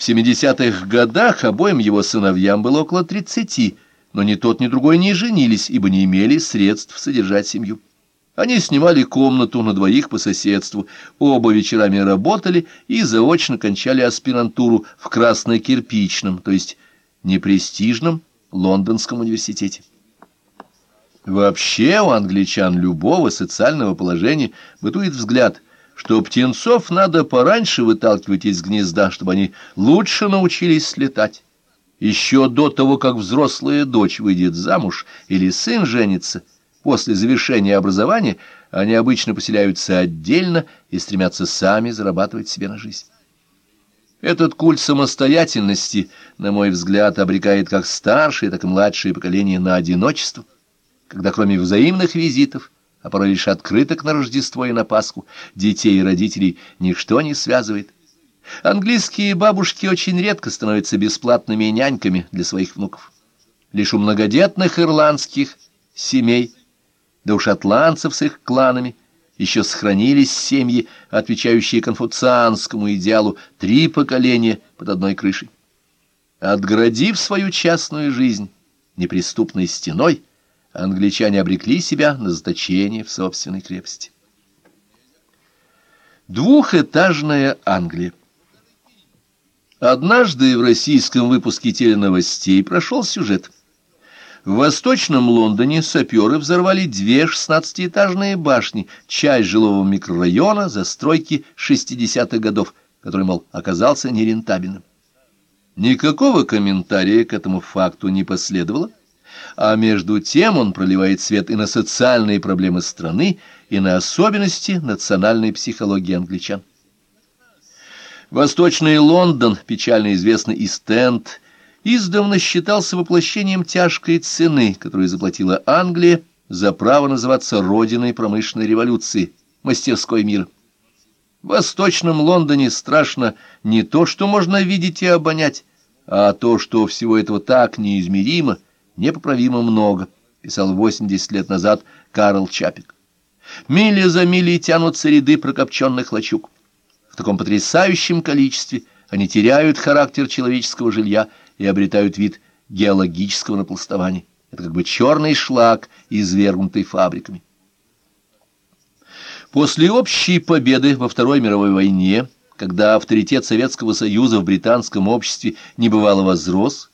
В 70-х годах обоим его сыновьям было около 30, но ни тот, ни другой не женились, ибо не имели средств содержать семью. Они снимали комнату на двоих по соседству, оба вечерами работали и заочно кончали аспирантуру в красно-кирпичном, то есть непрестижном лондонском университете. Вообще у англичан любого социального положения бытует взгляд, что птенцов надо пораньше выталкивать из гнезда, чтобы они лучше научились летать. Еще до того, как взрослая дочь выйдет замуж или сын женится, после завершения образования они обычно поселяются отдельно и стремятся сами зарабатывать себе на жизнь. Этот культ самостоятельности, на мой взгляд, обрекает как старшее, так и младшее поколение на одиночество – когда кроме взаимных визитов, а порой лишь открыток на Рождество и на Пасху, детей и родителей ничто не связывает. Английские бабушки очень редко становятся бесплатными няньками для своих внуков. Лишь у многодетных ирландских семей, да у шотландцев с их кланами, еще сохранились семьи, отвечающие конфуцианскому идеалу три поколения под одной крышей. Отгородив свою частную жизнь неприступной стеной, англичане обрекли себя на заточение в собственной крепости. Двухэтажная Англия Однажды в российском выпуске теленовостей прошел сюжет. В восточном Лондоне саперы взорвали две шестнадцатиэтажные башни, часть жилого микрорайона застройки 60-х годов, который, мол, оказался нерентабельным. Никакого комментария к этому факту не последовало, а между тем он проливает свет и на социальные проблемы страны, и на особенности национальной психологии англичан. Восточный Лондон, печально известный и Стенд, издавна считался воплощением тяжкой цены, которую заплатила Англия за право называться родиной промышленной революции, мастерской мира. В Восточном Лондоне страшно не то, что можно видеть и обонять, а то, что всего этого так неизмеримо – непоправимо много, писал 80 лет назад Карл Чапик. Мили за милей тянутся ряды прокопченных лачуг. В таком потрясающем количестве они теряют характер человеческого жилья и обретают вид геологического напластования. Это как бы черный шлак, извергнутый фабриками. После общей победы во Второй мировой войне, когда авторитет Советского Союза в британском обществе небывало возрос,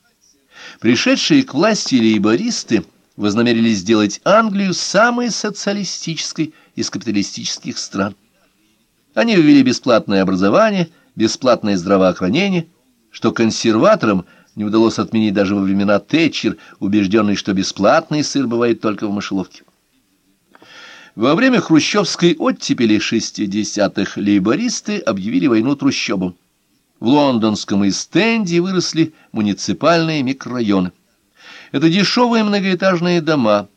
Пришедшие к власти лейбористы вознамерились сделать Англию самой социалистической из капиталистических стран. Они ввели бесплатное образование, бесплатное здравоохранение, что консерваторам не удалось отменить даже во времена Тэтчер, убежденный, что бесплатный сыр бывает только в мышеловке. Во время хрущевской оттепели 60-х лейбористы объявили войну трущобам. В лондонском Истенде выросли муниципальные микрорайоны. Это дешевые многоэтажные дома.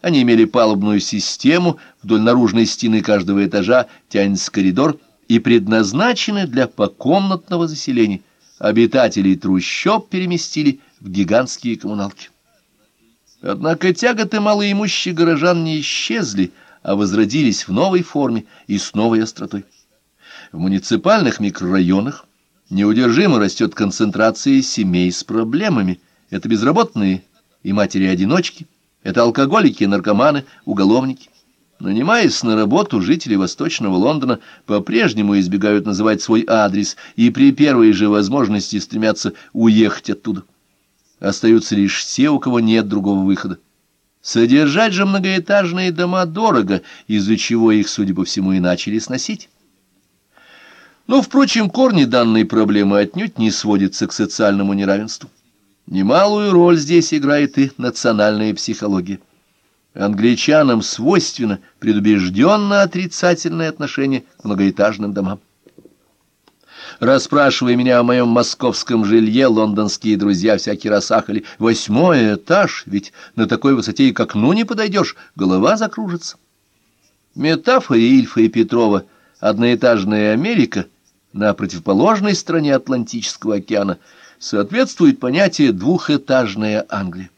Они имели палубную систему, вдоль наружной стены каждого этажа тянется коридор и предназначены для покомнатного заселения. Обитателей трущоб переместили в гигантские коммуналки. Однако тяготы малоимущих горожан не исчезли, а возродились в новой форме и с новой остротой. В муниципальных микрорайонах Неудержимо растет концентрация семей с проблемами. Это безработные и матери-одиночки, это алкоголики, наркоманы, уголовники. Нанимаясь на работу, жители Восточного Лондона по-прежнему избегают называть свой адрес и при первой же возможности стремятся уехать оттуда. Остаются лишь те, у кого нет другого выхода. Содержать же многоэтажные дома дорого, из-за чего их, судя по всему, и начали сносить. Но, впрочем, корни данной проблемы отнюдь не сводятся к социальному неравенству. Немалую роль здесь играет и национальная психология. Англичанам свойственно предубежденно отрицательное отношение к многоэтажным домам. Расспрашивая меня о моем московском жилье, лондонские друзья всякий раз ахали. Восьмой этаж, ведь на такой высоте и к окну не подойдешь, голова закружится. Метафора Ильфа и Петрова «Одноэтажная Америка» — на противоположной стороне Атлантического океана соответствует понятие «двухэтажная Англия».